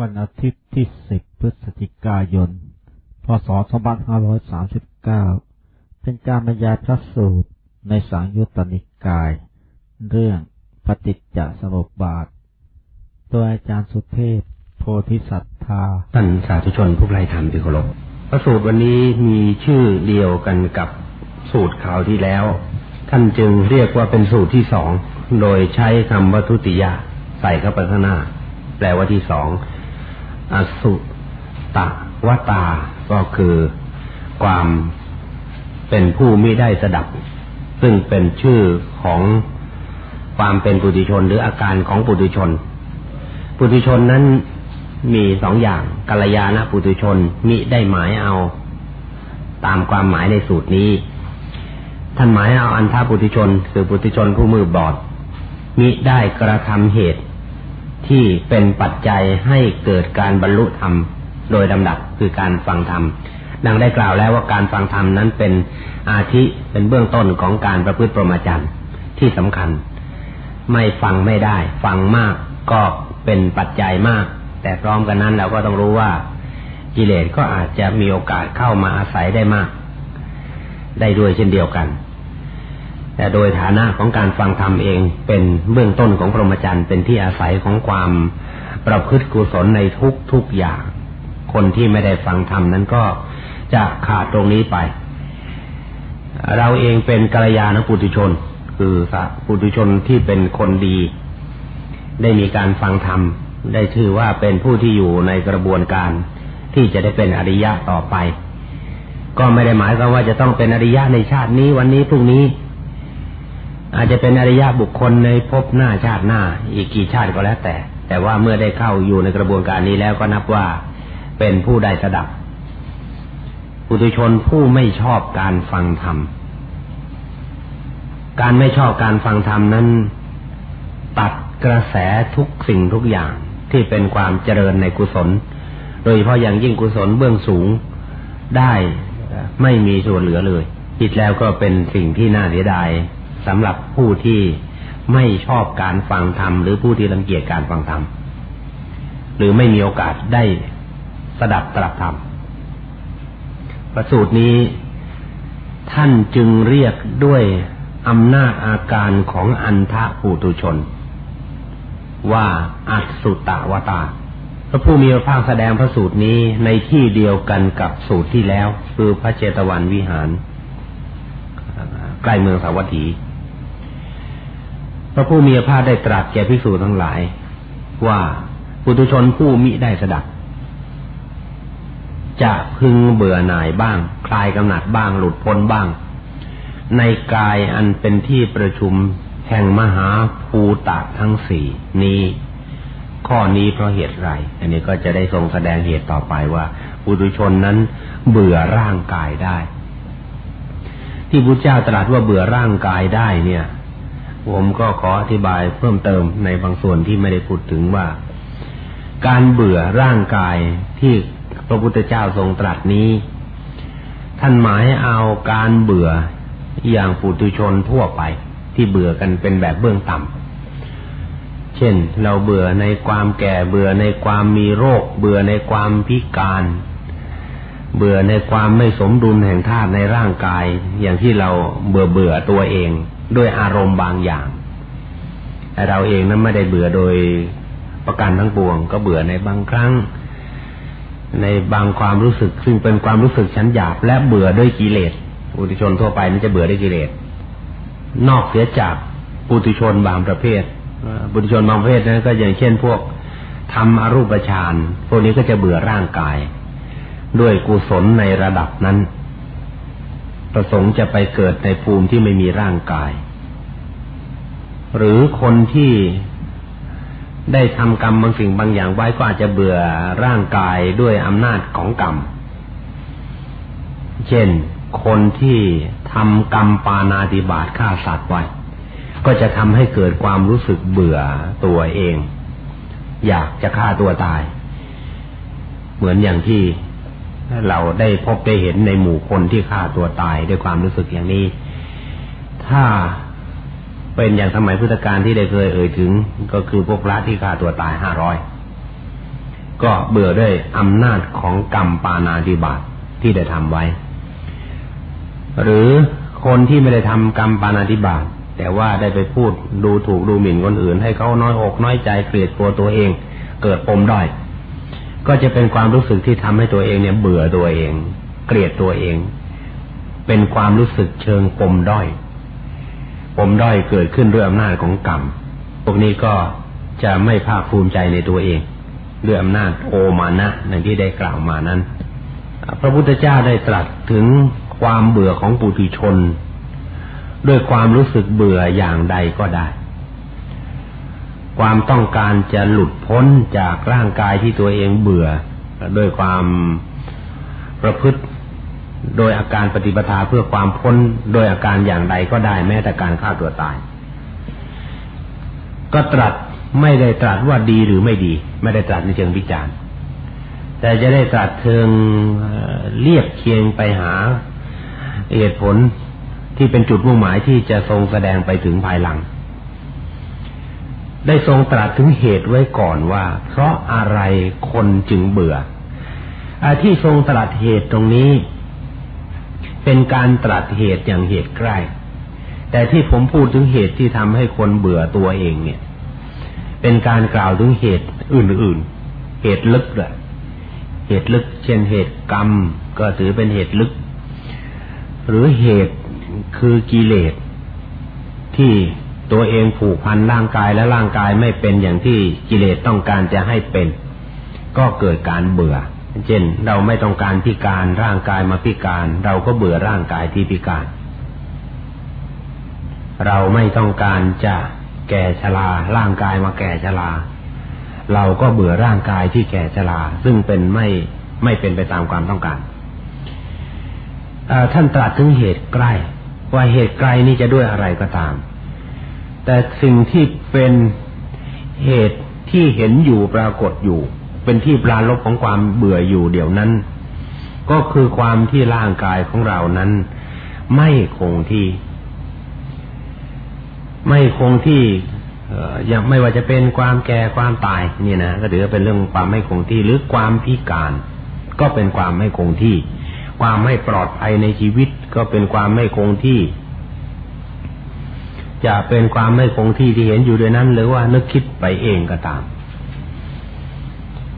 วันอาทิตย์ที่ 10 พฤศจิกายน พศ 2539 เป็นการบรรยายพระสูตรในสังยุตตนิกาย เรื่องปฏิจจสมุปบาท โดยอาจารย์สุเทพ โพธิสัตธาท่านสาธุชนผู้ไพรธรรมที่เคารพพระสูตรวันนี้มีชื่อเดียวกันกับสูตรข่าวที่แล้ว ท่านจึงเรียกว่าเป็นสูตรที่สอง โดยใช้คำวัตุติยาใส่เข้าไปข้างหน้า แปลว่าที่สอง อสุตะวตา ก็คือความเป็นผู้ไม่ได้สดับ ซึ่งเป็นชื่อของความเป็นปุถุชนหรืออาการของปุถุชน ปุถุชนนั้นมีสองอย่างกัลยาณปุถุชนมิได้หมายเอา ตามความหมายในสูตรนี้ ท่านหมายเอาอันทาปุถุชน คือปุถุชนผู้มือบอดมิได้กระทำเหตุ ที่เป็นปัจจัยให้เกิดการบรรลุธรรม โดยลำดับคือการฟังธรรม ดังได้กล่าวแล้วว่าการฟังธรรมนั้นเป็นอาทิเป็นเบื้องต้นของการประพฤติปรมาจารย์ที่สำคัญ ไม่ฟังไม่ได้ ฟังมากก็เป็นปัจจัยมาก แต่พร้อมกันนั้นเราก็ต้องรู้ว่ากิเลสก็อาจจะมีโอกาสเข้ามาอาศัยได้มาก ได้ด้วยเช่นเดียวกัน แต่โดยฐานะของการฟังธรรมเองเป็นเบื้องต้นของพรหมจรรย์เป็นที่อาศัยของความประพฤติกุศลในทุกทุกอย่าง คนที่ไม่ได้ฟังธรรมนั้นก็จะขาดตรงนี้ไป เราเองเป็นกัลยาณปุถุชน คือปุถุชนที่เป็นคนดี ได้มีการฟังธรรม ได้ชื่อว่าเป็นผู้ที่อยู่ในกระบวนการที่จะได้เป็นอริยะต่อไป ก็ไม่ได้หมายความว่าจะต้องเป็นอริยะในชาตินี้วันนี้พรุ่งนี้ อาจจะเป็นอริยะบุคคลในภพหน้าชาติหน้า อีกกี่ชาติก็แล้วแต่ แต่ว่าเมื่อได้เข้าอยู่ในกระบวนการนี้แล้วก็นับว่าเป็นผู้ได้สดับปุถุชนผู้ไม่ชอบการฟังธรรม การไม่ชอบการฟังธรรมนั้น ตัดกระแสทุกสิ่งทุกอย่างที่เป็นความเจริญในกุศล โดยเฉพาะอย่างยิ่งกุศลเบื้องสูงได้ไม่มีส่วนเหลือเลยคิดแล้วก็เป็นสิ่งที่น่าเสียดาย สำหรับผู้ที่ไม่ชอบการฟังธรรมหรือผู้ที่รังเกียจการฟังธรรมหรือไม่มีโอกาสได้สดับตรับธรรมประสูตรนี้ท่านจึงเรียกด้วยอำนาจอาการของอันทะปุตุชน ว่าอัสุตะวตาพระผู้มีพระภาคแสดงพระสูตรนี้ในที่เดียวกันกับสูตรที่แล้ว คือพระเจตวันวิหาร ใกล้เมืองสาวัตถี พระผู้มีพระภาคได้ตรัสแก่ภิกษุทั้งหลาย ว่าปุถุชนผู้มิได้สดับ จะพึงเบื่อหน่ายบ้าง คลายกำหนัดบ้างหลุดพ้นบ้าง ในกายอันเป็นที่ประชุมแห่งมหาภูตะทั้งสี่นี้ข้อนี้เพราะเหตุไร อันนี้ก็จะได้ทรงแสดงเหตุต่อไปว่าปุถุชนนั้นเบื่อร่างกายได้ ที่พระเจ้าตรัสว่าเบื่อร่างกายได้เนี่ย ผมก็ขออธิบายเพิ่มเติมในบางส่วนที่ไม่ได้พูดถึงว่า การเบื่อร่างกายที่พระพุทธเจ้าทรงตรัสนี้ ท่านหมายเอาการเบื่ออย่างปุถุชนทั่วไปที่เบื่อกันเป็นแบบเบื้องต่ำ เช่นเราเบื่อในความแก่เบื่อในความมีโรค เบื่อในความพิการ เบื่อในความไม่สมดุลแห่งธาตุในร่างกาย อย่างที่เราเบื่อเบื่อตัวเอง ด้วยอารมณ์บางอย่างเราเองนั้นไม่ได้เบื่อโดยประการทั้งปวง ก็เบื่อในบางครั้ง ในบางความรู้สึก ซึ่งเป็นความรู้สึกชั้นหยาบ และเบื่อด้วยกิเลสปุถุชนทั่วไปนี่จะเบื่อด้วยกิเลสนอกเสียจากปุถุชนบางประเภทปุถุชนบางประเภทนั้นก็อย่างเช่นพวกทำอรูปฌานพวกนี้ก็จะเบื่อร่างกาย ด้วยกุศลในระดับนั้น ประสงค์จะไปเกิดในภูมิที่ไม่มีร่างกาย หรือคนที่ได้ทำกรรมบางสิ่งบางอย่างไว้ก็อาจจะเบื่อร่างกายด้วยอำนาจของกรรม เช่น คนที่ทำกรรมปานาติบาตฆ่าสัตว์ไว้ ก็จะทำให้เกิดความรู้สึกเบื่อตัวเอง อยากจะฆ่าตัวตาย เหมือนอย่างที่ เราได้พบได้เห็นในหมู่คนที่ฆ่าตัวตายด้วยความรู้สึกอย่างนี้ ถ้าเป็นอย่างสมัยพุทธกาลที่ได้เคยเอ่ยถึง ก็คือพวกพระที่ฆ่าตัวตายห้าร้อยก็เบื่อด้วยอำนาจของกรรมปานาธิบาตที่ได้ทำไว้ หรือคนที่ไม่ได้ทำกรรมปานาธิบาตแต่ว่าได้ไปพูดดูถูกดูหมิ่นคนอื่น ให้เขาน้อยอกน้อยใจเกลียดตัวตัวเอง เกิดปมด้อย ก็จะเป็นความรู้สึกที่ทำให้ตัวเองเนี่ยเบื่อตัวเอง เกลียดตัวเอง เป็นความรู้สึกเชิงปมด้อยปมด้อยเกิดขึ้นด้วยอำนาจของกรรมพวกนี้ก็จะไม่ภาคภูมิใจในตัวเองด้วยอำนาจโอมานะอย่างที่ได้กล่าวมานั้น พระพุทธเจ้าได้ตรัสถึงความเบื่อของปุถุชน ด้วยความรู้สึกเบื่ออย่างใดก็ได้ ความต้องการจะหลุดพ้นจากร่างกายที่ตัวเองเบื่อด้วยความประพฤติโดยอาการปฏิปทาเพื่อความพ้นโดยอาการอย่างใดก็ได้แม้แต่การฆ่าตัวตาย ก็ตรัสไม่ได้ตรัสว่าดีหรือไม่ดี ไม่ได้ตรัสในเชิงวิจารณ์ แต่จะได้ตรัสเชิงเรียบเคียงไปหาเหตุผลที่เป็นจุดมุ่งหมายที่จะทรงแสดงไปถึงภายหลัง ได้ทรงตรัสถึงเหตุไว้ก่อนว่า เพราะอะไรคนจึงเบื่ออที่ทรงตรัสเหตุตรงนี้ เป็นการตรัสเหตุอย่างเหตุใกล้ แต่ที่ผมพูดถึงเหตุที่ทำให้คนเบื่อตัวเองเนี่ย เป็นการกล่าวถึงเหตุอื่น ๆ เหตุลึกเลยเหตุลึก เช่นเหตุกรรม ก็ถือเป็นเหตุลึก หรือเหตุคือกิเลสที่ ตัวเองผูกพันร่างกายและร่างกายไม่เป็นอย่างที่กิเลสต้องการจะให้เป็น ก็เกิดการเบื่อ เช่น เราไม่ต้องการพิการร่างกายมาพิการ เราก็เบื่อร่างกายที่พิการ เราไม่ต้องการจะแก่ชราร่างกายมาแก่ชราเราก็เบื่อร่างกายที่แก่ชราซึ่งเป็นไม่ไม่เป็นไปตามความต้องการท่านตรัสถึงเหตุใกล้ ว่าเหตุไกลนี้จะด้วยอะไรก็ตาม แต่สิ่งที่เป็นเหตุที่เห็นอยู่ปรากฏอยู่ เป็นที่ปราลบของความเบื่ออยู่เดี๋ยวนั้น ก็คือความที่ร่างกายของเรานั้น ไม่คงที่ ไม่คงที่อย่างไม่ว่าจะเป็นความแก่ความตายนี่นะก็ถือเป็นเรื่องความไม่คงที่หรือความพิการ ก็เป็นความไม่คงที่ ความไม่ปลอดภัยในชีวิตก็เป็นความไม่คงที่ จะเป็นความไม่คงที่ที่เห็นอยู่ด้วยนั้น หรือว่านึกคิดไปเองก็ตาม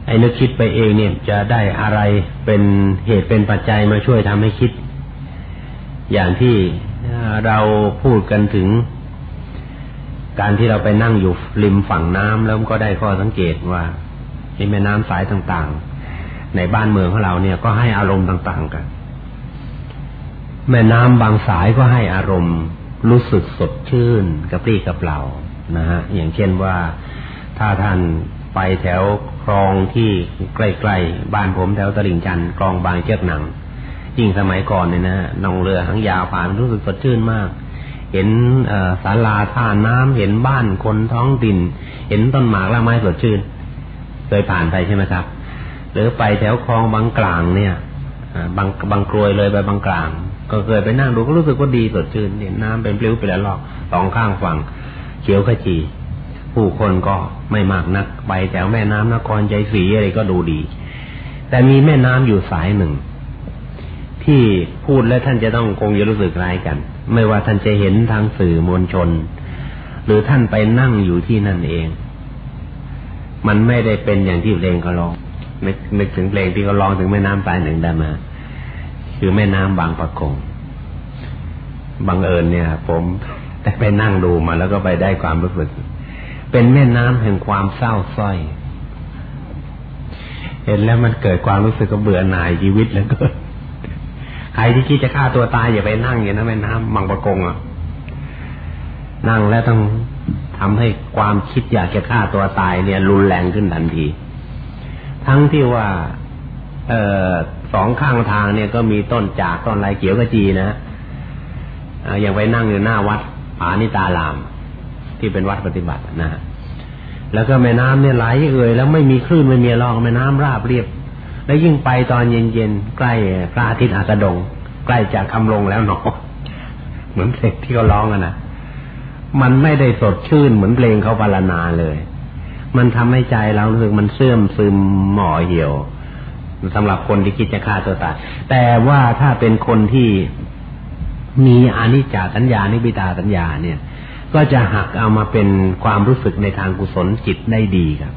ไอ้นึกคิดไปเองเนี่ยจะได้อะไรเป็นเหตุเป็นปัจจัยมาช่วยทำให้คิด อย่างที่เราพูดกันถึง การที่เราไปนั่งอยู่ริมฝั่งน้ำแล้วก็ได้ข้อสังเกตว่าในแม่น้ำสายต่างๆ ในบ้านเมืองของเราเนี่ยก็ให้อารมณ์ต่าง ๆ กัน แม่น้ำบางสายก็ให้อารมณ์ รู้สึกสดชื่นกระปรี้กระเปล่านะฮะอย่างเช่นว่าถ้าท่านไปแถวคลองที่ใกล้ๆบ้านผมแถวตลิ่งชันคลองบางเชือกหนังยิ่งสมัยก่อนเนี่ยนะนองเรือหางยาวผ่านรู้สึกสดชื่นมาก เห็นศาลาท่าน้ำเห็นบ้านคนท้องถิ่นเห็นต้นหมากและไม้สดชื่นเคยผ่านไปใช่ไหมครับ หรือไปแถวคลองบางกลางเนี่ยบางบางกรวยเลยไปบางกลาง ก็เคยไปนั่งดูก็รู้สึกว่าดีสดชื่นเห็นน้ำเป็นปลิ้วไปแล้วหรอกสองข้างฝั่งเขียวขจี ผู้คนก็ไม่มากนักไปแถวแม่น้ำนครใจศรีอะไรก็ดูดี แต่มีแม่น้ำอยู่สายหนึ่ง ที่พูดแล้วท่านจะต้องคงจะรู้สึกร้ายกัน ไม่ว่าท่านจะเห็นทางสื่อมวลชน หรือท่านไปนั่งอยู่ที่นั่นเอง มันไม่ได้เป็นอย่างที่เพลงเขาร้องนึกนึกถึงเพลงที่เขาร้องถึงแม่น้ำสายหนึ่งได้มา คือแม่น้ำบางปะกงบังเอิญเนี่ย ผมได้ไปนั่งดูมาแล้วก็ไปได้ความรู้สึก เป็นแม่น้ำแห่งความเศร้าส้อย เห็นแล้วมันเกิดความรู้สึกก็เบื่อหน่ายชีวิตแล้วก็ใครที่คิดจะฆ่าตัวตายอย่าไปนั่งอย่างนั้นแม่น้ำมังปะกงอะนั่งแล้วต้องทำให้ความคิดอยากจะฆ่าตัวตายเนี่ย รุนแรงขึ้นทันที ทั้งที่ว่า เออ สองข้างทางเนี่ยก็มีต้นจากต้นไรเขียวกระจีนะอย่างไปนั่งอยู่หน้าวัดผานิตาลาม ที่เป็นวัดปฏิบัตินะฮะแล้วก็แม่น้ำเนี่ยไหลเอ่ยแล้วไม่มีคลื่นไม่มีร่องแม่น้ำราบเรียบ แล้วยิ่งไปตอนเย็นๆใกล้พระอาทิตย์อาสดง ใกล้จากคำลงแล้วหนอเหมือนเพลงที่เขาร้องอะนะมันไม่ได้สดชื่นเหมือนเพลงเขาบรรณาเลย มันทำให้ใจเรารู้สึกมันเสื่อมซึมหม่อเหี่ยว สำหรับคนที่คิดจะฆ่าตัวตายแต่ว่าถ้าเป็นคนที่มีอนิจจสัญญานิบิตาสัญญาเนี่ย ก็จะหักเอามาเป็นความรู้สึกในทางกุศลจิตได้ดีครับ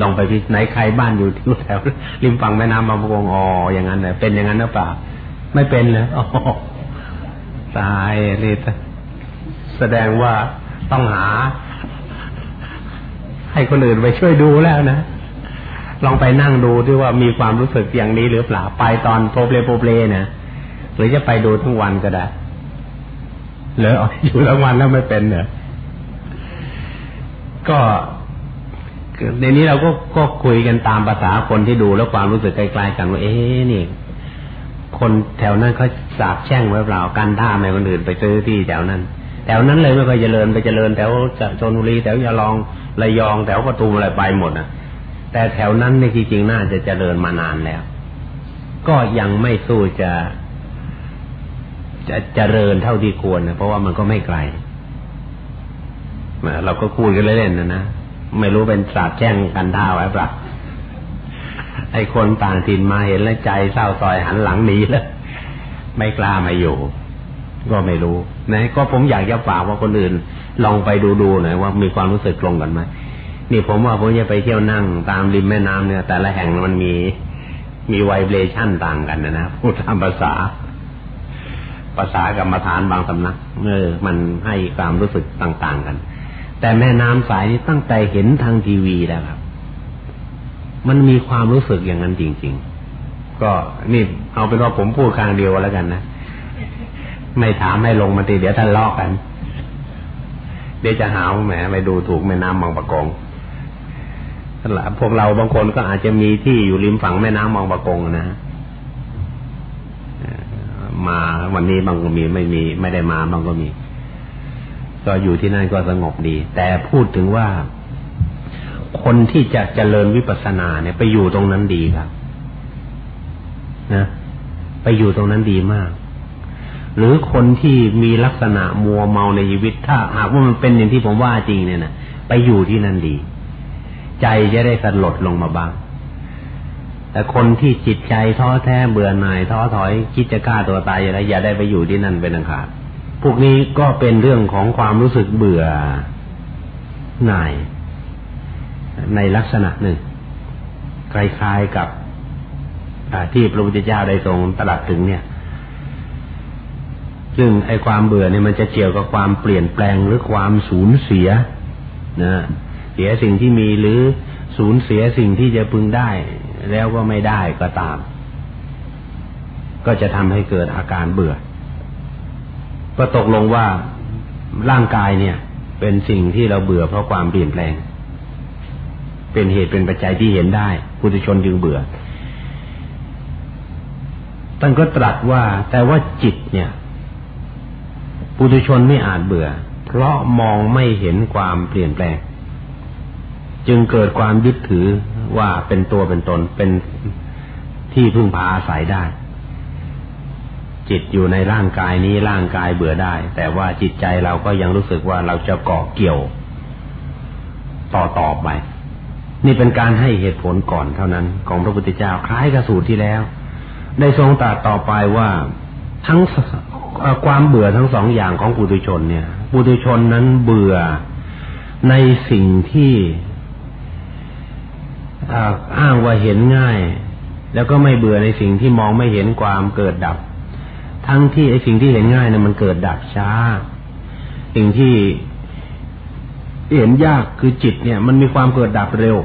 ลองไปพิไหนใครบ้านอยู่ที่แถวริมฝั่งแม่น้ำบางประกงอ๋ออย่างนั้นเลยเป็นอย่างนั้นหรือเปล่า ไม่เป็นเลยอ๋อตายเลยแสดงว่าต้องหา ให้คนอื่นไปช่วยดูแล้วนะ ลองไปนั่งดูที่ว่ามีความรู้สึกอย่างนี้หรือเปล่าไปตอนโปรเปลโปรเปลนะหรือจะไปดูทั้งวันก็ได้หรืออยู่ทั้งวันแล้วไม่เป็นเนอะก็ในนี้เราก็ก็คุยกันตามภาษาคนที่ดูแล้วความรู้สึกใกล้ๆกันว่าเอ๊ะนี่ คนแถวนั้นเขาสาบแช่งไว้เปล่ากันท่าไม่คนอื่นไปซื้อที่แถวนั้นแถวนั้นเลยไม่ค่อยเจริญไปเจริญแถวชนบุรีแถวยาลองระยองแถวปทุมอะไรไปหมดอะ แต่แถวนั้นในจริงๆน่าจะเจริญมานานแล้ว ก็ยังไม่สู้จะ จะเจริญเท่าที่ควรนะเพราะว่ามันก็ไม่ไกลเราก็คูดกันเล่นๆนะนะไม่รู้เป็นสาบแช่งกันท่าไว้ปล่าไอ้คนต่างถิ่นมาเห็นแล้วใจเศร้าซอยหันหลังหนีแล้วไม่กล้ามาอยู่ ก็ไม่รู้นะก็ผมอยากจะฝากว่าคนอื่น ลองไปดูๆหน่อยว่ามีความรู้สึกตรงกันไหม นี่ผมว่าผมจะไปเที่ยวนั่งตามริมแม่น้ำเนี่ย แต่ละแห่งมันมีมีไวเบรชั่นต่างกันนะนะพูดตามภาษา ภาษากรรมฐานบางสำนักเออมันให้ความรู้สึกต่าง ๆ กัน แต่แม่น้ำสายนี้ตั้งแต่เห็นทางทีวีแล้วครับ มันมีความรู้สึกอย่างนั้นจริง ๆ ก็นี่เอาเป็นว่าผมพูดครั้งเดียวแล้วกันนะไม่ถามให้ลงมาตีเดี๋ยวทะเลาะกัน เดี๋ยวจะหาแหมไปดูถูกแม่น้ำบางประกง พวกเราบางคนก็อาจจะมีที่อยู่ริมฝั่งแม่น้ำบางปะกงนะมาวันนี้บางก็มีไม่มี ไม่ได้มาบางก็มี ก็อยู่ที่นั่นก็สงบดี แต่พูดถึงว่า คนที่จะเจริญวิปัสสนาเนี่ย ไปอยู่ตรงนั้นดีครับ นะไปอยู่ตรงนั้นดีมาก หรือคนที่มีลักษณะมัวเมาในชีวิต ถ้าหากว่ามันเป็นอย่างที่ผมว่าจริงเนี่ยนะไปอยู่ที่นั่นดี ใจจะได้สลดลงมาบ้าง แต่คนที่จิตใจท้อแท้เบื่อหน่ายท้อถอยคิดจะฆ่าตัวตายอะไรอย่าได้ไปอยู่ที่นั่นเป็นอันขาดพวกนี้ก็เป็นเรื่องของความรู้สึกเบื่อหน่าย ในลักษณะหนึ่งคล้ายๆกับที่พระพุทธเจ้าได้ทรงตรัสถึงเนี่ย ซึ่งไอ้ความเบื่อเนี่ยมันจะเกี่ยวกับความเปลี่ยนแปลงหรือความสูญเสียนะ สียสิ่งที่มีหรือสูญเสียสิ่งที่จะพึงได้ แล้วก็ไม่ได้ก็ตาม ก็จะทำให้เกิดอาการเบื่อ ก็ตกลงว่าร่างกายเนี่ย เป็นสิ่งที่เราเบื่อเพราะความเปลี่ยนแปลง เป็นเหตุเป็นปัจจัยที่เห็นได้พุทธชนจึงเบื่อท่านก็ตรัสว่า แต่ว่าจิตเนี่ยปุถุชนไม่อาจเบื่อ เพราะมองไม่เห็นความเปลี่ยนแปลง จึงเกิดความยึดถือว่าเป็นตัวเป็นตนเป็นที่พึ่งพาอาศัยได้ จิตอยู่ในร่างกายนี้ร่างกายเบื่อได้ แต่ว่าจิตใจเราก็ยังรู้สึกว่าเราจะเกาะเกี่ยว ต่อต่อไป นี่เป็นการให้เหตุผลก่อนเท่านั้น ของพระพุทธเจ้าคล้ายกับสูตรที่แล้ว ได้ทรงตรัสต่อไปว่าทั้งความเบื่อทั้งสองอย่างของปุถุชนเนี่ยปุถุชนนั้นเบื่อในสิ่งที่ อ้างว่าเห็นง่าย แล้วก็ไม่เบื่อในสิ่งที่มองไม่เห็นความเกิดดับ ทั้งที่ไอ้สิ่งที่เห็นง่ายนะ่ะมันเกิดดับช้า สิ่งที่เห็นยากคือจิตเนี่ย มันมีความเกิดดับเร็ว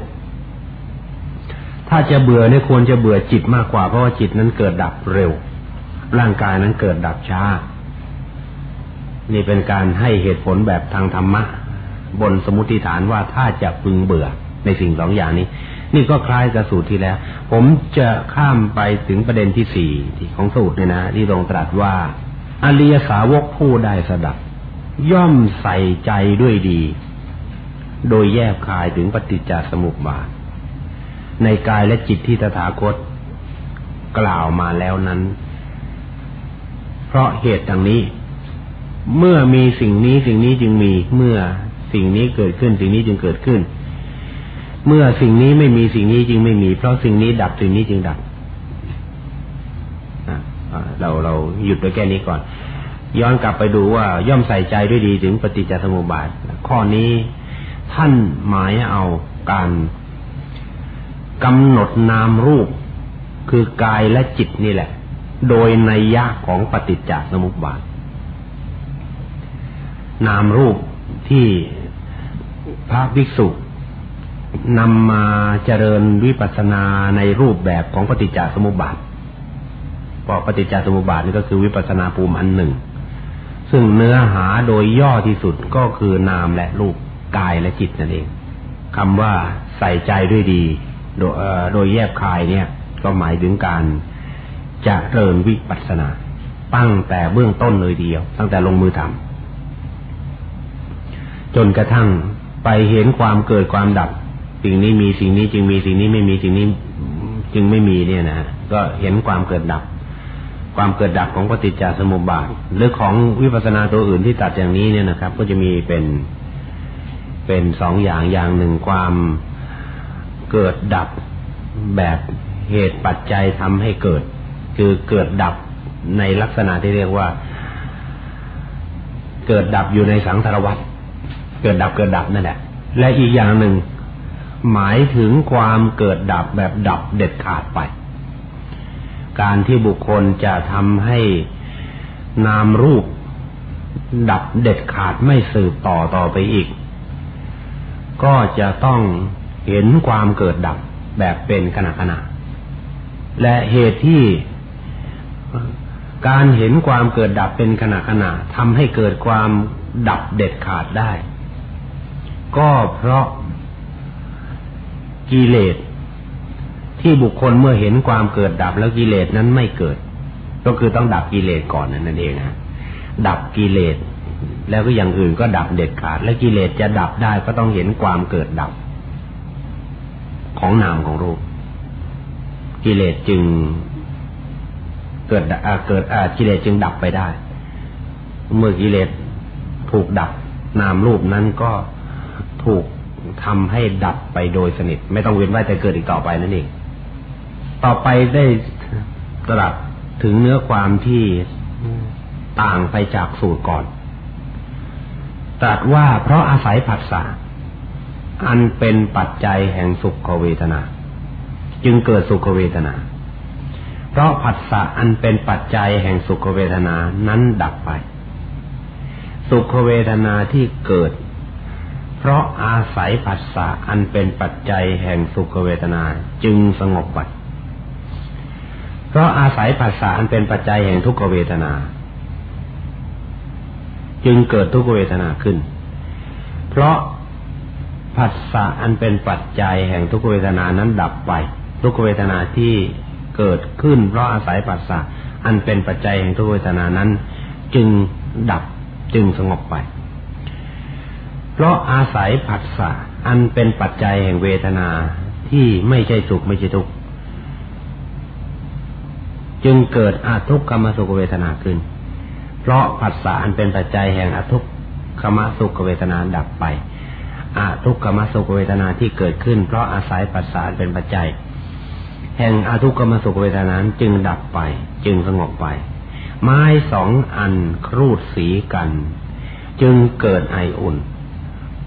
ถ้าจะเบื่อเนี่ยควรจะเบื่อจิตมากกว่าเพราะว่าจิตนั้นเกิดดับเร็ว ร่างกายนั้นเกิดดับช้า นี่เป็นการให้เหตุผลแบบทางธรรมะ บนสมมติฐานว่าถ้าจะพึงเบื่อในสิ่งสองอย่างนี้ นี่ก็คล้ายกับสูตรที่แล้ว ผมจะข้ามไปถึงประเด็นที่สี่ของสูตรเนี่ยนะ ที่ทรงตรัสว่าอริยสาวกผู้ได้สดับ ย่อมใส่ใจด้วยดี โดยแยบคายถึงปฏิจจสมุปบาท ในกายและจิตที่ตถาคตกล่าวมาแล้วนั้น เพราะเหตุดังนี้ เมื่อมีสิ่งนี้สิ่งนี้จึงมีเมื่อสิ่งนี้เกิดขึ้น สิ่งนี้จึงเกิดขึ้น เมื่อสิ่งนี้ไม่มีสิ่งนี้จึงไม่มี เพราะสิ่งนี้ดับสิ่งนี้จึงดับเราเราหยุดไว้แค่นี้ก่อน ย้อนกลับไปดูว่าย่อมใส่ใจด้วยดีถึงปฏิจจสมุปบาท ข้อนี้ท่านหมายเอาการกำหนดนามรูป คือกายและจิตนี่แหละ โดยในยะของปฏิจจสมุปบาท นามรูปที่พระภิกษุ นำมาเจริญวิปัสสนาในรูปแบบของปฏิจจสมุปบาทเพราะปฏิจจสมุปบาทนี่ก็คือวิปัสสนาภูมิอันหนึ่ง ซึ่งเนื้อหาโดยย่อที่สุดก็คือนามและรูปกายและจิตนั่นเองคำว่าใส่ใจด้วยดี โดยโดยแยบคายเนี่ย ก็หมายถึงการจะเริญวิปัสสนาตั้งแต่เบื้องต้นเลยเดียว ตั้งแต่ลงมือทำจนกระทั่งไปเห็นความเกิดความดับ สิ่งนี้มีสิ่งนี้จึงมีสิ่งนี้ไม่มีสิ่งนี้จึงไม่มีเนี่ยนะก็เห็นความเกิดดับ ความเกิดดับของปฏิจจสมุปบาทหรือของวิปัสสนาตัวอื่นที่ตัดอย่างนี้เนี่ยนะครับ ก็จะมีเป็นเป็นสองอย่างอย่างหนึ่งความเกิดดับแบบเหตุปัจจัยทำให้เกิด คือเกิดดับในลักษณะที่เรียกว่า เกิดดับอยู่ในสังสารวัฏเกิดดับเกิดดับนั่นแหละและอีกอย่างหนึ่ง หมายถึงความเกิดดับแบบดับเด็ดขาดไป การที่บุคคลจะทำให้นามรูปดับเด็ดขาดไม่สืบต่อต่อไปอีก ก็จะต้องเห็นความเกิดดับแบบเป็นขณะขณะ และเหตุที่การเห็นความเกิดดับเป็นขณะขณะทำให้เกิดความดับเด็ดขาดได้ ก็เพราะ กิเลสที่บุคคลเมื่อเห็นความเกิดดับแล้วกิเลสนั้นไม่เกิด ก็คือต้องดับกิเลสก่อนนั่นเองนะดับกิเลสแล้วก็อย่างอื่นก็ดับเด็ดขาด และกิเลสจะดับได้ก็ต้องเห็นความเกิดดับ ของนามของรูป กิเลสจึงเกิดเกิดกิเลสจึงดับไปได้ เมื่อกิเลสถูกดับนามรูปนั้นก็ถูก ทำให้ดับไปโดยสนิท ไม่ต้องเวียนว่ายแต่เกิดอีกต่อไปนั่นเอง ต่อไปได้ตรัสถึงเนื้อความที่ต่างไปจากสูตรก่อน ตรัสว่าเพราะอาศัยผัสสะอันเป็นปัจจัยแห่งสุขเวทนา จึงเกิดสุขเวทนา เพราะผัสสะอันเป็นปัจจัยแห่งสุขเวทนานั้นดับไป สุขเวทนาที่เกิด ราะอาศัยผัสสะอันเป็นปัจจัยแห่งสุขเวทนาจึงสงบไปเพราะอาศัยผัสสะอันเป็นปัจจัยแห่งทุกขเวทนา จึงเกิดทุกขเวทนาขึ้น เพราะผัสสะอันเป็นปัจจัยแห่งทุกขเวทนานั้นดับไป ทุกขเวทนาที่เกิดขึ้น เพราะอาศัยผัสสะอันเป็นปัจจัยแห่งทุกขเวทนานั้น จึงดับจึงสงบไป เพราะอาศัยผัสสะอันเป็นปัจจัยแห่งเวทนาที่ไม่ใช่สุขไม่ใช่ทุกข์จึงเกิดอาทุกขมสุขเวทนาขึ้น เพราะผัสสะอันเป็นปัจจัยแห่งอาทุกขมสุขเวทนาดับไปอาทุกขมสุขเวทนาที่เกิดขึ้น เพราะอาศัยผัสสะเป็นปัจจัย แห่งอาทุกขมสุขเวทนาจึงดับไป จึงสงบไป ไม้สองอันครูดสีกัน จึงเกิดไออุ่น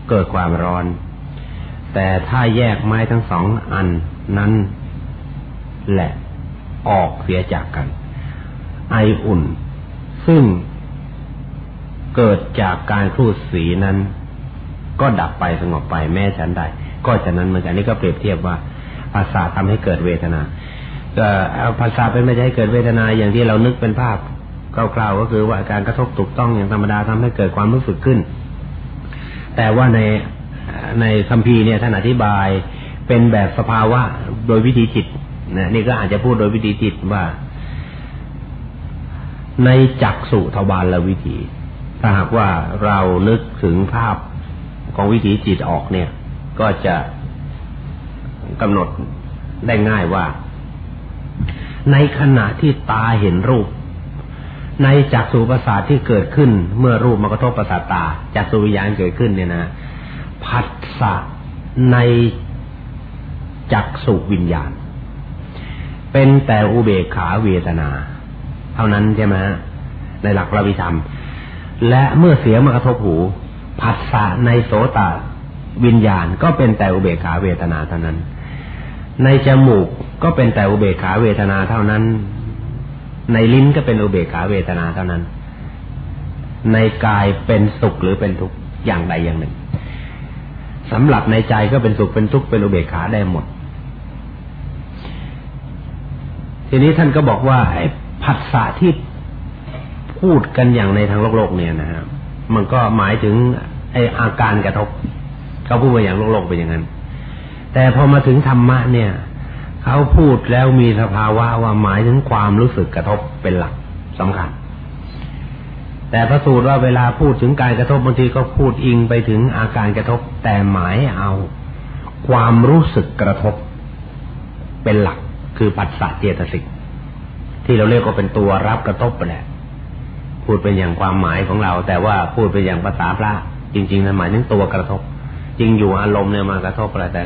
เกิดความร้อน แต่ถ้าแยกไม้ทั้งสองอันนั้นแหละออกเสียจากกัน ไออุ่น ซึ่งเกิดจากการพูดสีนั้น ก็ดับไปสงบไปแม้ฉันใดก็ฉะนั้นเหมือนกันนี่ก็เปรียบเทียบว่าภาษาทำให้เกิดเวทนาก็ภาษาเป็นไม่ใช่ให้เกิดเวทนาอย่างที่เรานึกเป็นภาพคร่าวๆก็คือว่าการกระทบถูกต้องอย่างธรรมดาทำให้เกิดความรู้สึกขึ้น แต่ว่าในในคัมภีร์เนี่ยท่านอธิบายเป็นแบบสภาวะโดยวิธีจิตนะนี่ก็อาจจะพูดโดยวิธีจิตว่า ในจักสุทวารละวิธี ถ้าหากว่าเรานึกถึงภาพของวิถีจิตออกเนี่ย ก็จะกำหนดได้ง่ายว่า ในขณะที่ตาเห็นรูป ในจักษุประสาทที่เกิดขึ้น เมื่อรูปมากระทบประสาทตาจักษุวิญญาณเกิดขึ้นเนี่ยนะผัสสะในจักสุวิญญาณ เป็นแต่อุเบกขาเวทนา เท่านั้นใช่ไหมในหลักพระวิธรรม และเมื่อเสียงมากระทบหูผัสสะในโสตวิญญาณ ก็เป็นแต่อุเบกขาเวทนาเท่านั้น ในจมูกก็เป็นแต่อุเบกขาเวทนาเท่านั้น ในลิ้นก็เป็นอุเบกขาเวทนาเท่านั้น ในกายเป็นสุขหรือเป็นทุกข์อย่างใดอย่างหนึ่งสำหรับในใจก็เป็นสุขเป็นทุกข์เป็นอุเบกขาได้หมด ทีนี้ท่านก็บอกว่าไอ้ผัสสะที่พูดกันอย่างในทางโลกโลกเนี่ยนะครับมันก็หมายถึงไอ้อาการกระทบเขาพูดมาอย่างโลกโลกเป็นอย่างนั้น แต่พอมาถึงธรรมะเนี่ย เขาพูดแล้วมีสภาวะว่าหมายถึงความรู้สึกกระทบเป็นหลักสำคัญ แต่พระสูตรว่าเวลาพูดถึงการกระทบบางทีก็พูดอิงไปถึงอาการกระทบ แต่หมายเอา ความรู้สึกกระทบ เป็นหลัก คือปัสสะเจตสิกที่เราเรียกว่าเป็นตัวรับกระทบไปแหละพูดเป็นอย่างความหมายของเรา แต่ว่าพูดเป็นอย่างภาษาพระจริงๆนั้นหมายถึงตัวกระทบ จริงอยู่อารมณ์เนี่ยมากระทบอะไรแต่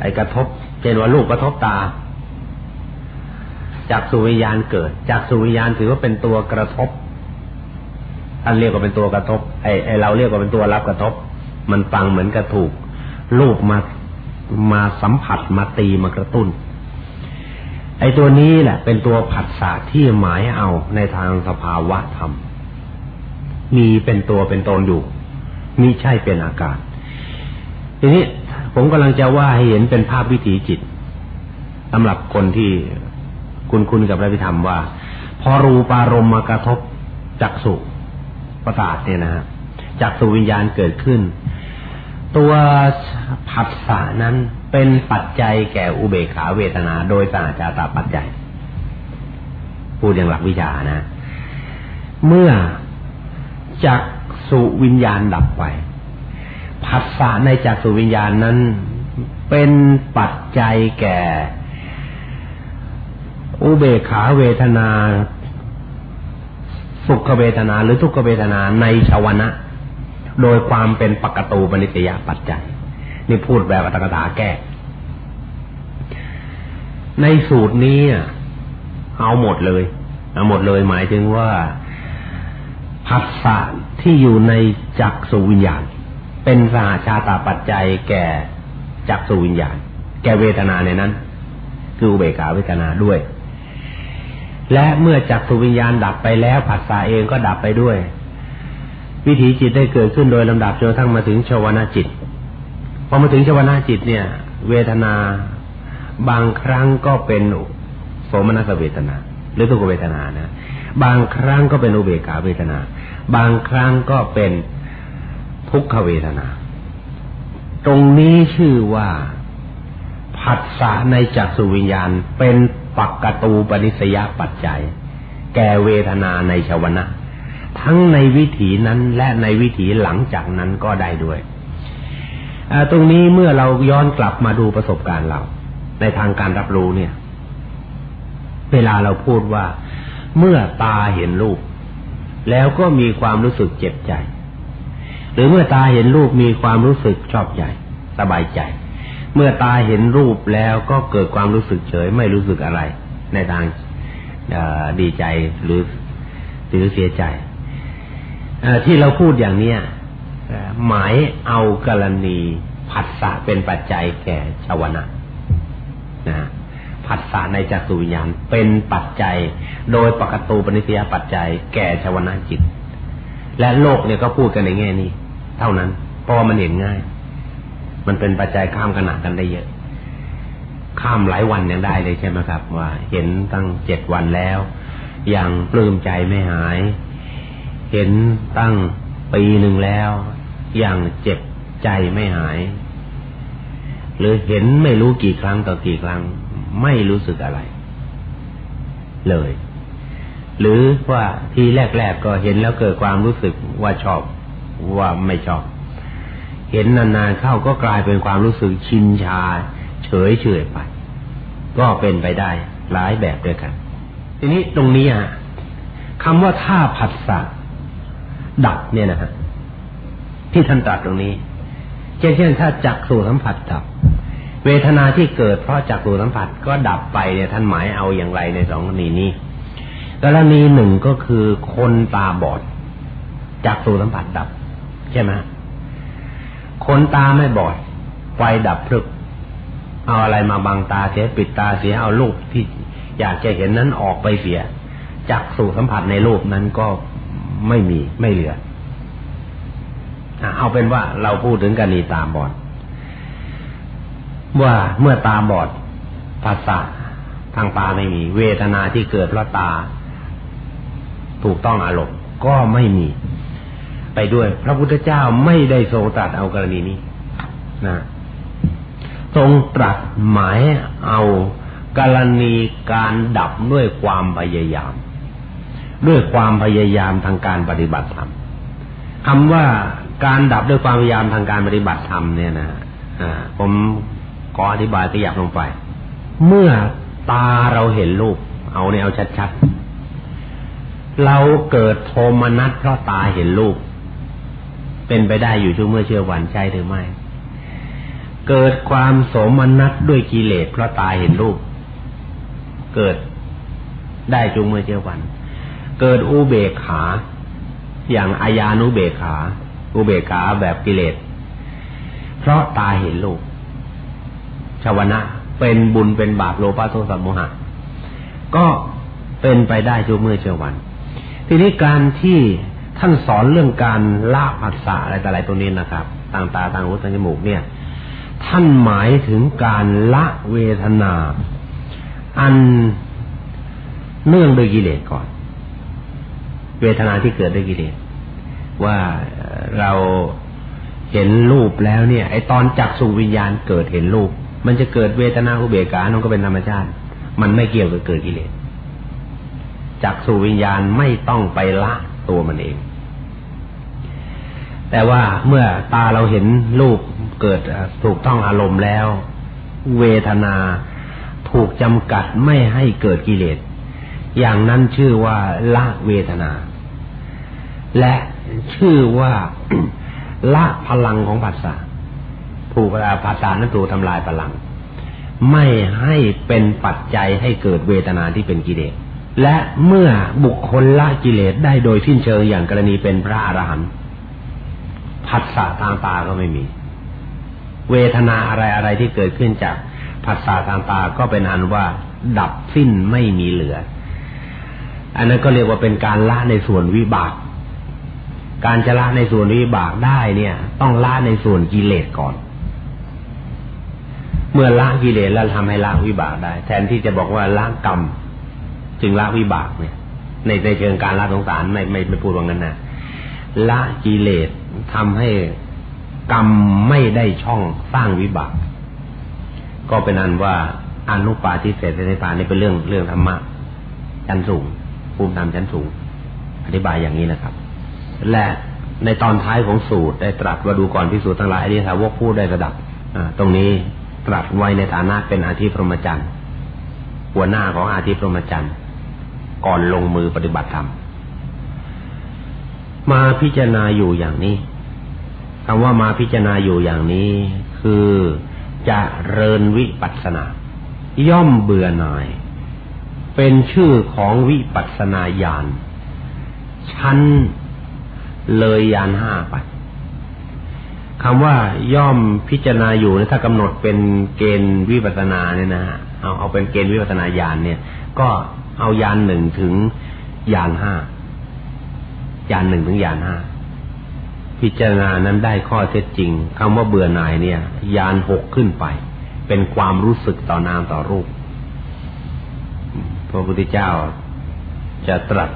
ไอ้กระทบ เช่นว่าลูกกระทบตาจากสุวิญญาณเกิด จากสุวิญญาณถือว่าเป็นตัวกระทบท่านเรียกว่าเป็นตัวกระทบไอ้ไอเราเรียกว่าเป็นตัวรับกระทบ มันฟังเหมือนกระถูกลูกมามาสัมผัสมาตีมากระตุ้น ไอ้ตัวนี้แหละ เป็นตัวผัสสะที่หมายเอาในทางสภาวะธรรม มีเป็นตัวเป็นตนอยู่มิใช่เป็นอาการทีนี้ ผมกำลังจะว่าให้เห็นเป็นภาพวิถีจิตสำหรับคนที่คุณคุณกับพระพิธรรมว่า พอรูปารมณ์มากระทบจักสุประสาทเนี่ยนะจากสุวิญญาณเกิดขึ้น ตัวผัสสะนั้นเป็นปัจจัยแก่อุเบกขาเวทนา โดยสาจาตาปัจจัย พูดอย่างหลักวิชานะ เมื่อจักสุวิญญาณดับไป ผัสสะในจักสุวิญญาณนั้น เป็นปัจจัยแก่ อุเบกขาเวทนา สุขเวทนาหรือทุกขเวทนาในชาวนะ โดยความเป็นปกตูปนิสยปัจจัย นี่พูดแบบอัตถกถาแก้ ในสูตรนี้เอาหมดเลยเอาหมดเลยหมายถึงว่าผัสสะที่อยู่ในจักสุวิญญาณ เป็นสหชาตาปัจจัยแก่จักสุวิญญาณ แก่เวทนาในนั้น คืออุเบกขาเวทนาด้วย และเมื่อจักสุวิญญาณดับไปแล้วผัสสะเองก็ดับไปด้วย วิถีจิตได้เกิดขึ้นโดยลำดับจนทั้งมาถึงชวนาจิตพอมาถึงชวนาจิตเนี่ย เวทนาบางครั้งก็เป็นโสมนัสเวทนา หรือทุกเวทนานะ บางครั้งก็เป็นอุเบกขาเวทนา บางครั้งก็เป็น ทุกขเวทนา ตรงนี้ชื่อว่าผัสสะในจักสุวิญญาณ เป็นปักกตูปนิสยปัจจัย แก่เวทนาในชวนะทั้งในวิถีนั้นและในวิถีหลังจากนั้นก็ได้ด้วยตรงนี้เมื่อเราย้อนกลับมาดูประสบการณ์เรา ในทางการรับรู้เนี่ย เวลาเราพูดว่า เมื่อตาเห็นรูป แล้วก็มีความรู้สึกเจ็บใจ หรือเมื่อตาเห็นรูปมีความรู้สึกชอบใจ สบายใจ เมื่อตาเห็นรูปแล้วก็เกิดความรู้สึกเฉยไม่รู้สึกอะไร ในทางดีใจหรือหรือเสียใจที่เราพูดอย่างเนี้ยหมายเอากรณีผัสสะเป็นปัจจัยแก่ชาวนะนะผัสสะในจักรวิญญาณเป็นปัจจัย โดยปกตูปนิสยปัจจัย แก่ชาวนะจิต และโลกเนี่ยก็พูดกันในแง่นี้ เท่านั้น เพราะมันเห็นง่าย มันเป็นปัจจัยข้ามขนาดกันได้เยอะ ข้ามหลายวันยังได้เลยใช่ไหมครับ ว่า เห็นตั้งเจ็ดวันแล้ว ยังปลื้มใจไม่หาย เห็นตั้งปีหนึ่งแล้วยังเจ็บใจไม่หาย หรือเห็นไม่รู้กี่ครั้งต่อกี่ครั้ง ไม่รู้สึกอะไร เลย หรือว่าทีแรก ๆ ก็เห็นแล้วเกิดความรู้สึกว่าชอบ ว่าไม่ชอบ เห็นนานๆเข้าก็กลายเป็นความรู้สึกชินชา เฉยเฉยไป ก็เป็นไปได้หลายแบบด้วยกัน ทีนี้ตรงนี้อะคำว่าท่าผัสสะดับเนี่ยนะฮะที่ท่านตรัสตรงนี้เช่นเช่นถ้าจักสู่สัมผัสดับ เวทนาที่เกิดเพราะจักรูสัมผัสก็ดับไปเนี่ยท่านหมายเอาอย่างไรในสองกรณีนี้กรณีหนึ่งก็คือคนตาบอดจักรูสัมผัสดับ ใช่ไหมคนตาไม่บอด ไฟดับพลึก เอาอะไรมาบังตาเสียปิดตาเสียเอารูปที่อยากจะเห็นนั้นออกไปเสีย จักสู่สัมผัสในรูปนั้นก็ไม่มีไม่เหลือเอาเป็นว่าเราพูดถึงกรณีตาบอด ว่าเมื่อตาบอดภาษาทางตาไม่มี เวทนาที่เกิดเพราะตา ถูกต้องอารมณ์ก็ไม่มี ไปด้วย พระพุทธเจ้าไม่ได้ทรงตรัสเอากรณีนี้นะทรงตรัสหมายเอากรณีการดับด้วยความพยายาม ด้วยความพยายามทางการปฏิบัติธรรมคำว่าการดับด้วยความพยายามทางการปฏิบัติธรรมเนี่ยนะผมขออธิบายตัวอย่างลงไป เมื่อตาเราเห็นรูป เอาเนี่ยเอาชัดๆ เราเกิดโทมนัสเพราะตาเห็นรูป เป็นไปได้อยู่ช่วงเมื่อเชื่อวันใช่หรือไม่ เกิดความโสมนัสด้วยกิเลสเพราะตาเห็นรูป เกิดได้จุงเมื่อเชื่อวัน เกิดอุเบกขา อย่างอายานุเบกขา อุเบกขาแบบกิเลส เพราะตาเห็นรูปชาวนะเป็นบุญเป็นบาปโลภะโทสะโมหะ ก็เป็นไปได้ชั่วเมื่อเช้าวัน ทีนี้การที่ ท่านสอนเรื่องการละผัสสะอะไรแต่อะไรตรงนี้นะครับต่างตาต่างหูต่างจมูกเนี่ย ท่านหมายถึงการละเวทนา อันเนื่องโดยกิเลสก่อน เวทนาที่เกิดด้วยกิเลสว่าเราเห็นรูปแล้วเนี่ย ไอตอนจักสู่วิญญาณเกิดเห็นรูป มันจะเกิดเวทนาอุเบกขานั่นก็เป็นธรรมชาติ มันไม่เกี่ยวกับเกิดกิเลสจักสู่วิญญาณไม่ต้องไปละตัวมันเอง แต่ว่าเมื่อตาเราเห็นรูปเกิดถูกต้องอารมณ์แล้ว เวทนาถูกจำกัดไม่ให้เกิดกิเลส อย่างนั้นชื่อว่าละเวทนา และชื่อว่าละพลังของปัสสาวถูกภาษานั้นถูกทำลายพลัง ไม่ให้เป็นปัจจัยให้เกิดเวทนาที่เป็นกิเลส และเมื่อบุคคลละกิเลสได้โดยสิ้นเชิงอย่างกรณีเป็นพระอรหันต์ ผัสสะทางตาก็ไม่มี เวทนาอะไรอะไรที่เกิดขึ้นจากผัสสะทางตาก็เป็นอันว่า ดับสิ้นไม่มีเหลือ อันนั้นก็เรียกว่าเป็นการละในส่วนวิบาก การจะละในส่วนวิบากได้เนี่ย ต้องละในส่วนกิเลสก่อน เมื่อละกิเลสแล้วทำให้ละวิบากได้ แทนที่จะบอกว่าละกรรม จึงละวิบากเนี่ย ในในเชิงการละสงสารไม่ไม่ไม่พูดว่างั้นนะ ละกิเลสทำให้กรรมไม่ได้ช่องสร้างวิบาก ก็เป็นอันว่าอนุปาทิเศษในปานี่เป็นเรื่องเรื่องธรรมะชั้นสูงภูมิธรรมชั้นสูง อธิบายอย่างนี้นะครับ และในตอนท้ายของสูตรได้ตรัสว่าดูก่อนพิสูจน์ทั้งหลายอริยสาวกพูดได้ระดับอตรงนี้ตรัสไว้ในฐานะเป็นอาทิพรหมจันทร์หัวหน้าของอาทิพรหมจันทร์ก่อนลงมือปฏิบัติธรรม มาพิจารณาอยู่อย่างนี้คำว่ามาพิจารณาอยู่อย่างนี้ คือจะเริญวิปัสนา ย่อมเบื่อหน่าย เป็นชื่อของวิปัสนาญาณชั้นเลยยานห้าไปคำว่าย่อมพิจารณาอยู่ถ้ากำหนดเป็นเกณฑ์วิปัสนาเนี่ยนะฮะเอาเอาเป็นเกณฑ์วิปัสนาญาณเนี่ย ก็เอายานหนึ่งถึงยานห้า ยานหนึ่งถึงยานห้าพิจารณานั้นได้ข้อเท็จจริงคำว่าเบื่อหน่ายเนี่ยยานหกขึ้นไป เป็นความรู้สึกต่อนามต่อรูปพระพุทธเจ้าจะตรัส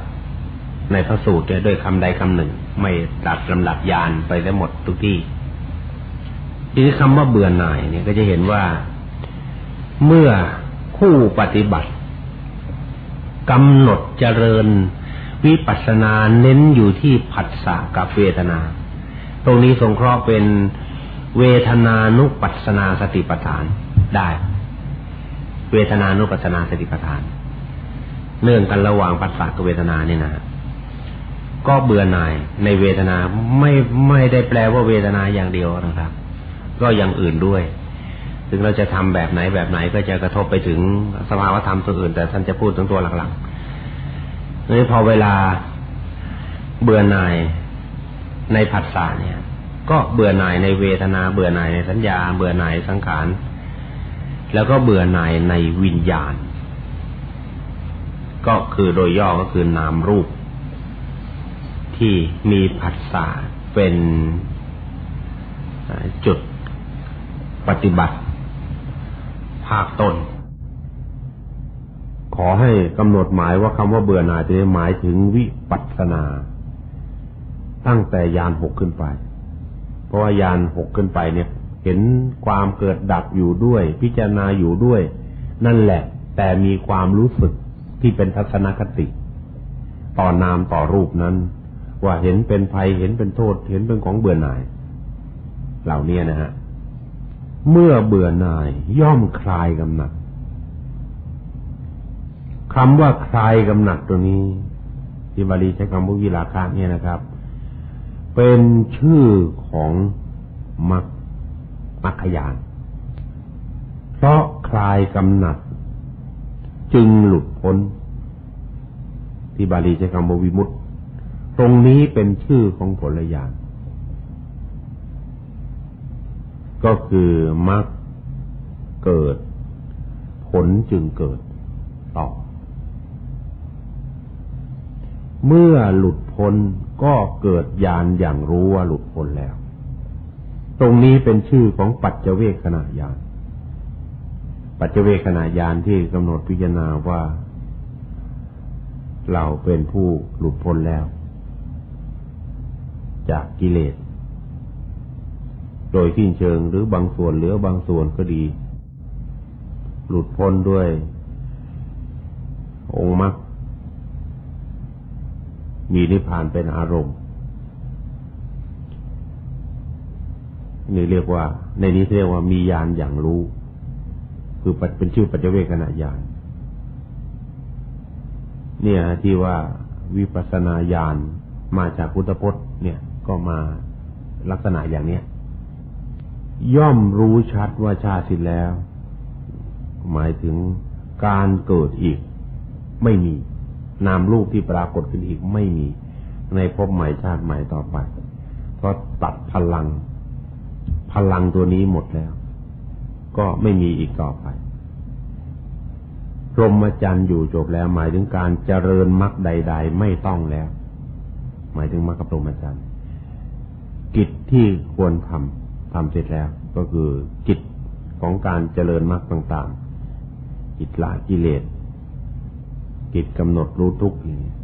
ในพระสูตรด้วยคำใดคำหนึ่ง ไม่ตรัสลำดับยานไปได้หมดทุกที่ทีนี้คำว่าเบื่อหน่ายเนี่ยก็จะเห็นว่าเมื่อผู้ปฏิบัติกำหนดเจริญ วิปัสสนาเน้นอยู่ที่ผัสสะกับเวทนา ตรงนี้สงเคราะห์เป็นเวทนานุปัสนาสติปัฏฐานได้ เวทนานุปัสนาสติปัฏฐาน เนื่องกันระหว่างปัสสะกับเวทนาเนี่ยนะก็เบื่อหน่ายในเวทนาไม่ไม่ได้แปลว่าเวทนาอย่างเดียวนะครับ ก็อย่างอื่นด้วย ถึงเราจะทำแบบไหนแบบไหนก็จะกระทบไปถึงสภาวธรรมตัวอื่น แต่ท่านจะพูดถึงตัวหลักๆ นี่พอเวลาเบื่อหน่ายในผัสสะเนี่ย ก็เบื่อหน่ายในเวทนา เบื่อหน่ายในสัญญา เบื่อหน่ายสังขาร แล้วก็เบื่อหน่ายในวิญญาณ ก็คือโดยย่อก็คือนามรูป ที่มีผัสสะเป็นจุดปฏิบัติ ภาคต้น ขอให้กำหนดหมายว่าคำว่าเบื่อหน่ายจะหมายถึงวิปัสสนา ตั้งแต่ยานหกขึ้นไป เพราะว่ายานหกขึ้นไปเนี่ย เห็นความเกิดดับอยู่ด้วย พิจารณาอยู่ด้วย นั่นแหละ แต่มีความรู้สึกที่เป็นทัศนคติ ต่อนามต่อรูปนั้น ว่าเห็นเป็นภัยเห็นเป็นโทษ เห็นเป็นของเบื่อหน่าย เหล่านี้นะฮะเมื่อเบื่อหน่ายย่อมคลายกำหนัด คำว่าคลายกำหนัดตัวนี้ ที่บาลีใช้คำว่าวิลาคะเนี่ยนะครับ เป็นชื่อของมักมัคคยาน เพราะคลายกำหนัด จึงหลุดพ้น ที่บาลีใช้คำว่าวิมุตตตรงนี้เป็นชื่อของผลญาณก็คือมรรคเกิด ผลจึงเกิดต่อ เมื่อหลุดพ้นก็เกิดญาณอย่างรู้ว่าหลุดพ้นแล้ว ตรงนี้เป็นชื่อของปัจเจเวขณะญาณ ปัจเจเวขณะญาณที่กำหนดพิจารณาว่า เราเป็นผู้หลุดพ้นแล้ว จากกิเลส โดยสิ้นเชิงหรือบางส่วนเหลือบางส่วนก็ดี หลุดพ้นด้วย องค์มรรค มีนิพพานเป็นอารมณ์ นี่เรียกว่า ในนี้เรียกว่ามีญาณอย่างรู้ คือเป็นชื่อปัจเจเวกขณะญาณเนี่ยที่ว่าวิปัสนาญาณมาจากพุทธพจน์ เนี่ยก็มาลักษณะอย่างเนี้ย ย่อมรู้ชัดว่าชาติสิ้นแล้ว หมายถึงการเกิดอีกไม่มี นามรูปที่ปรากฏขึ้นอีกไม่มี ในภพใหม่ชาติใหม่ต่อไป เพราะตัดพลัง พลังตัวนี้หมดแล้ว ก็ไม่มีอีกต่อไปพรหมจรรย์อยู่จบแล้ว หมายถึงการเจริญมรรคใด ๆ ไม่ต้องแล้ว หมายถึงมรรคพรหมจรรย์กิจที่ควรทำทำเสร็จแล้ว ก็คือจิตของการเจริญมรรคต่างๆจิตละกิเลส จิตกำหนดรู้ทุกข์อย่างนี้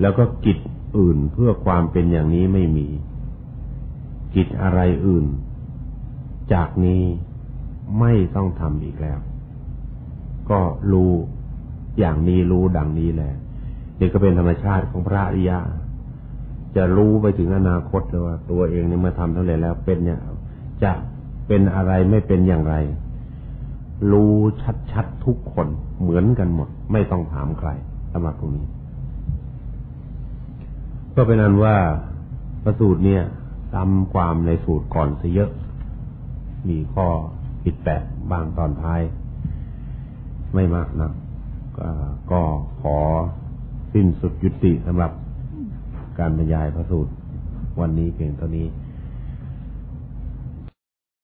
แล้วก็จิตอื่นเพื่อความเป็นอย่างนี้ไม่มีจิตอะไรอื่น จากนี้ไม่ต้องทำอีกแล้ว ก็รู้อย่างนี้รู้ดังนี้แหละนี่ก็เป็นธรรมชาติของพระอริยะจะรู้ไปถึงอนาคตเลยว่า ตัวเองนี่มาทำเท่าไหร่แล้วเป็นเนี่ยจะเป็นอะไรไม่เป็นอย่างไร รู้ชัดๆทุกคนเหมือนกันหมด ไม่ต้องถามใครสำหรับตรงนี้ ก็เป็นนั้นว่าประสูตรเนี่ยตามความในสูตรก่อนซะเยอะ มีข้อผิดแปลกบางตอนท้าย ไม่มากนะก็ขอสิ้นสุดยุติสำหรับการบรรยายพระสูตร วันนี้เพียงเท่านี้